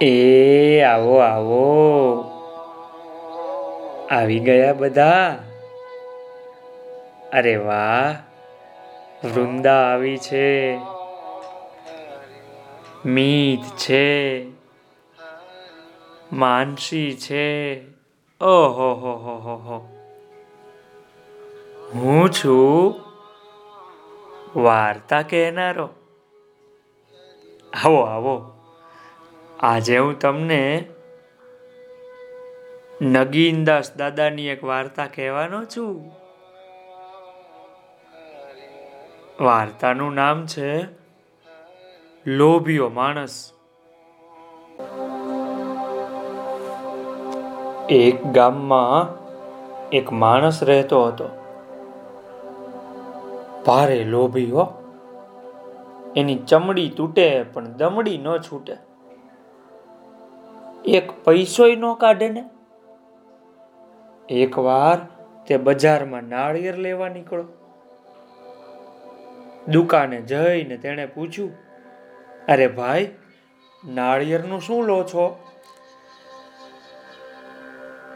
એ આવો આવો. આવી ગયા બધા? અરે વાહ, વૃંદા આવી છે. મીત છે. માનસી છે. ઓહો, હો હો હો હો. હું છું વાર્તા કહેનારો. આવો આવો. આજે હું તમને નગીનદાસ દાદાની એક વાર્તા કહેવાનો છું. વાર્તાનું નામ છે લોભિયો માણસ. એક ગામમાં એક માણસ રહેતો હતો. ભારે લોભી હો એની ચમડી તૂટે પણ દમડી ન છૂટે. એક પૈસોય ન કાઢે ને? એકવાર તે બજારમાં નાળિયેર લેવા નીકળો. દુકાને જઈને તેણે પૂછ્યું, અરે ભાઈ, નાળિયેરનું શું લો છો?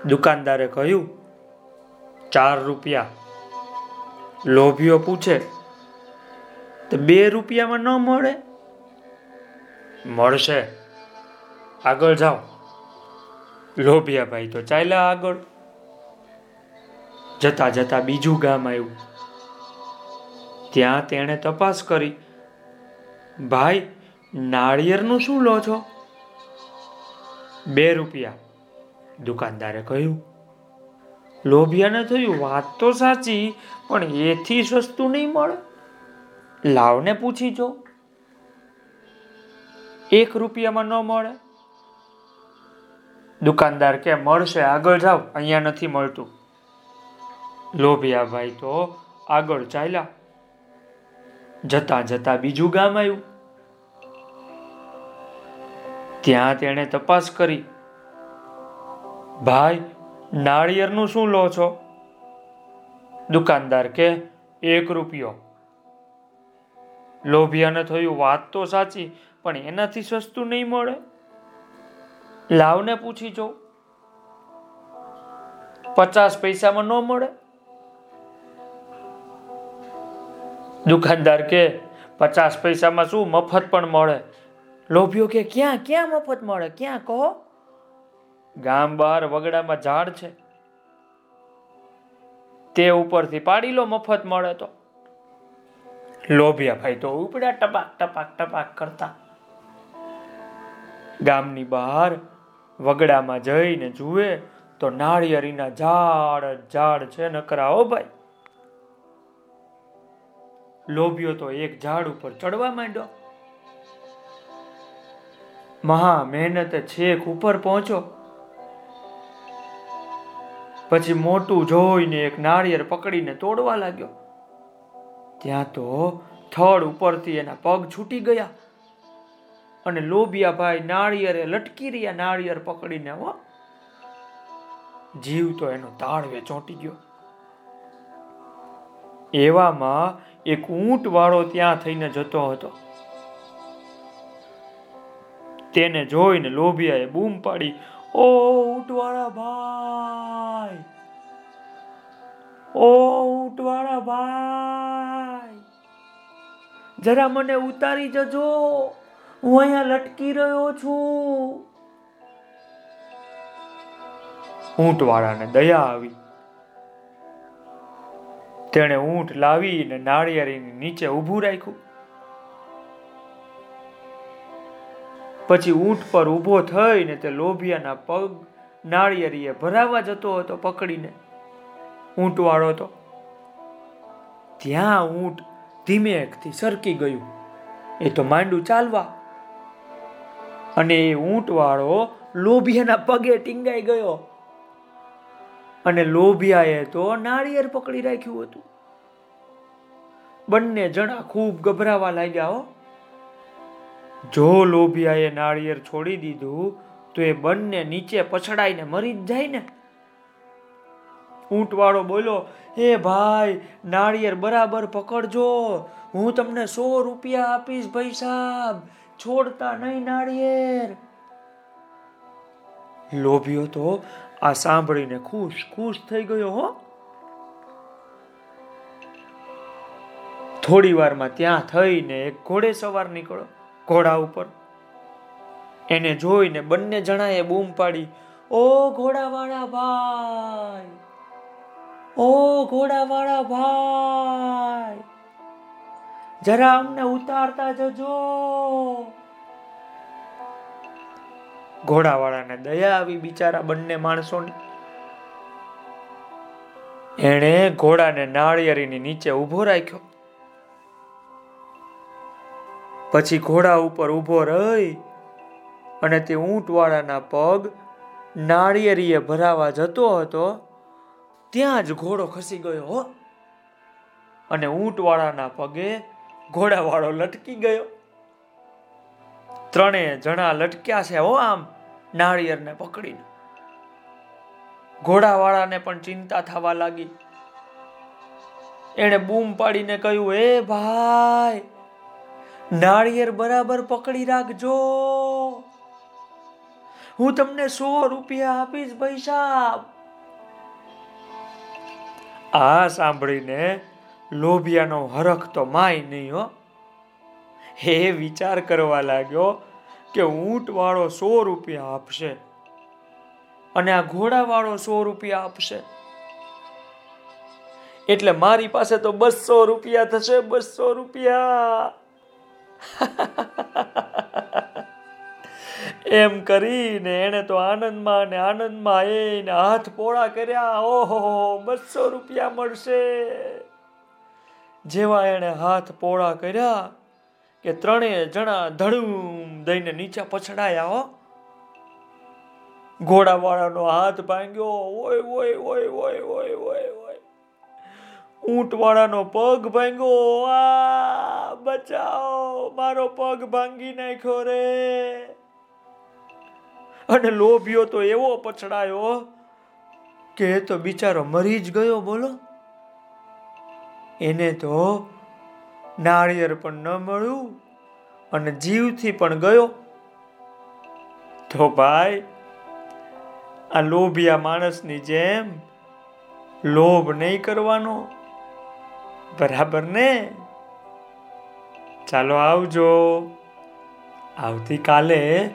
દુકાનદારે કહ્યું, ચાર રૂપિયા. લોભીઓ પૂછે, તો બે રૂપિયામાં ન મળે? મળશે. આગળ જાઓ. લોભિયા ભાઈ તો ચાલ્યા આગળ. જતા જતા બીજું ગામ આવ્યું. ત્યાં તેણે તપાસ કરી. ભાઈ, નાળિયેરનું શું લો છો? બે રૂપિયા. દુકાનદારે કહ્યું. લોભિયાને થયું વાત તો સાચી, પણ એથી સસ્તું નહીં મળે. લાવને પૂછી જો. એક રૂપિયામાં ન મળે. દુકાનદાર કે, મળશે, આગળ જાઓ. અહીંયા નથી મળતું. લોભિયા ભાઈ, તો આગળ ચાલ્યા. જતા જતા બીજું ગામ આવ્યું. ત્યાં તેણે તપાસ કરી. ભાઈ, નાળિયેરનું શું લો છો? દુકાનદાર કે, એક રૂપિયો. લોભિયાને થયું વાત તો સાચી, પણ એનાથી સસ્તું નહીં મળે. લાવને પૂછી જો. પચાસ પૈસામાં ન મળે? દુકાનદાર કે, પચાસ પૈસામાં શું મફત પણ મળે? લોભિયો કે, ક્યાં ક્યાં મફત મળે? ક્યાં કહો? ગામ બહાર વગડામાં ઝાડ છે. તે ઉપરથી પાડી લો મફત મળે તો. લોભિયા ભાઈ તો ઉપડ્યા ટપાક ટપાક ટપાક કરતા. ગામની બહાર વગડામાં જઈને જુએ તો નાળિયેરીના ઝાડ ઝાડ છે નકરા, ઓ ભાઈ. લોભ્યો તો એક ઝાડ ઉપર ચડવા માંડ્યો. મહા મહેનતે છેક ઉપર પહોંચ્યો. પછી મોટું જોઈને એક નાળિયેર પકડીને તોડવા લાગ્યો. ત્યાં તો થડ ઉપરથી એના પગ છૂટી ગયા. અને લોભિયા ભાઈ નાળિયેરે, લટકી રહ્યા નાળિયેર પકડીને, હો. જીવ તો એનો તાળવે ચોંટી ગયો. એવામાં એક ઊંટ વાળો ત્યાં થઈને જતો હતો. તેને જોઈને લોભિયાએ બૂમ પાડી, ઓ ઊંટવાળા ભાઈ! ઓ ઊંટવાળા ભાઈ! જરા મને ઉતારી જજો. હું અહીંયા લટકી રહ્યો છું. ઊંટવાળાને દયા આવી. તેણે ઊંટ લાવીને નાળિયેરીની નીચે ઊભું રાખ્યું. પછી ઊંટ પર ઊભો થઈને તે લોભિયાના પગ નાળિયેરીએ ભરાવા જતો હતો પકડીને. ઊંટવાળો તો ત્યાં ઊંટ ધીમેકથી સરકી ગયું. એ તો માંડું ચાલવા અને એ ઊંટવાળો લોભિયાના પગે ટીંગાઈ ગયો. અને લોભિયાએ તો નાળિયેર પકડી રાખ્યું હતું. બંને જણા ખૂબ ગભરાવા લાગ્યા હો. જો લોભિયાએ નાળિયેર છોડી દીધું, તો એ બંને નીચે પછડાઈને મરી જ જાય ને. ઊંટવાળો બોલો એ ભાઈ, નાળિયેર બરાબર પકડજો. હું તમને સો રૂપિયા આપીશ ભાઈ સાહેબ છોડતા નહીં નાળિયેર. લોભિયો તો આ સાંભળીને ખુશ ખુશ થઈ ગયો હો. થોડી વારમાં ત્યાં થઈને એક ઘોડે સવાર નીકળો ઘોડા ઉપર. એને જોઈને બંને જણાએ બૂમ પાડી, ઓ ઘોડાવાળા ભાઈ! ઓ ઘોડાવાળા ભાઈ! જરા અમને ઉતારતા જજો. ઘોડાવાળાને દયા આવી બિચારા બંને માણસોને. એણે ઘોડાને નાળિયેરીની નીચે ઊભો રાખ્યો. પછી ઘોડા ઉપર ઊભો રહી અને તે ઊંટવાળાના પગ નાળિયેરીએ ભરાવા જતો હતો, ત્યાં જ ઘોડો ખસી ગયો. અને ઊંટવાળાના પગે ઘોડાવાળો લટકી ગયો. ત્રણેય જણા લટક્યા છે, હો આમ, નાળિયેરને પકડીને. ઘોડાવાળાને પણ ચિંતા થવા લાગી. એણે બૂમ પાડીને કહ્યું, એ ભાઈ, નાળિયેર બરાબર પકડી રાખજો. હું તમને સો રૂપિયા આપીશ ભાઈ સાહેબ આ સાંભળીને લોભિયાનો હરખ તો માય નહીં, હો. હે, વિચાર કરવા લાગ્યો કે ઊંટવાળો સો રૂપિયા આપશે અને આ ઘોડા વાળો સો રૂપિયા આપશે. એટલે મારી પાસે તો બસો રૂપિયા થશે બસો રૂપિયા. એમ કરીને એને તો આનંદમાં ને આનંદમાં એને હાથ પોળા કર્યા. ઓહો બસો રૂપિયા મળશે. જેવા એણે હાથ પોળા કર્યા કે ત્રણેય જણા ધડુમ દઈને નીચે પછડાયા હો. ઘોડાવાળાનો હાથ ભાંગ્યો, ઓય ઓય ઓય ઓય ઓય ઓય ઓય. ઊંટવાળાનો પગ ભાંગ્યો, આ બચાવો મારો પગ ભાંગી નાખ્યો રે. અને લોભિયો તો એવો પછડાયો કે તો બિચારો મરી જ ગયો, બોલો. એને તો નાળિયેર પણ ન મળ્યું અને જીવથી પણ ગયો. તો ભાઈ, આ લોભિયા માણસની જેમ લોભ નહીં કરવાનો. બરાબર ને? ચાલો આવજો. આવતીકાલે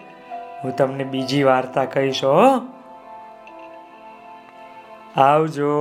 હું તમને બીજી વાર્તા કહીશ આવજો.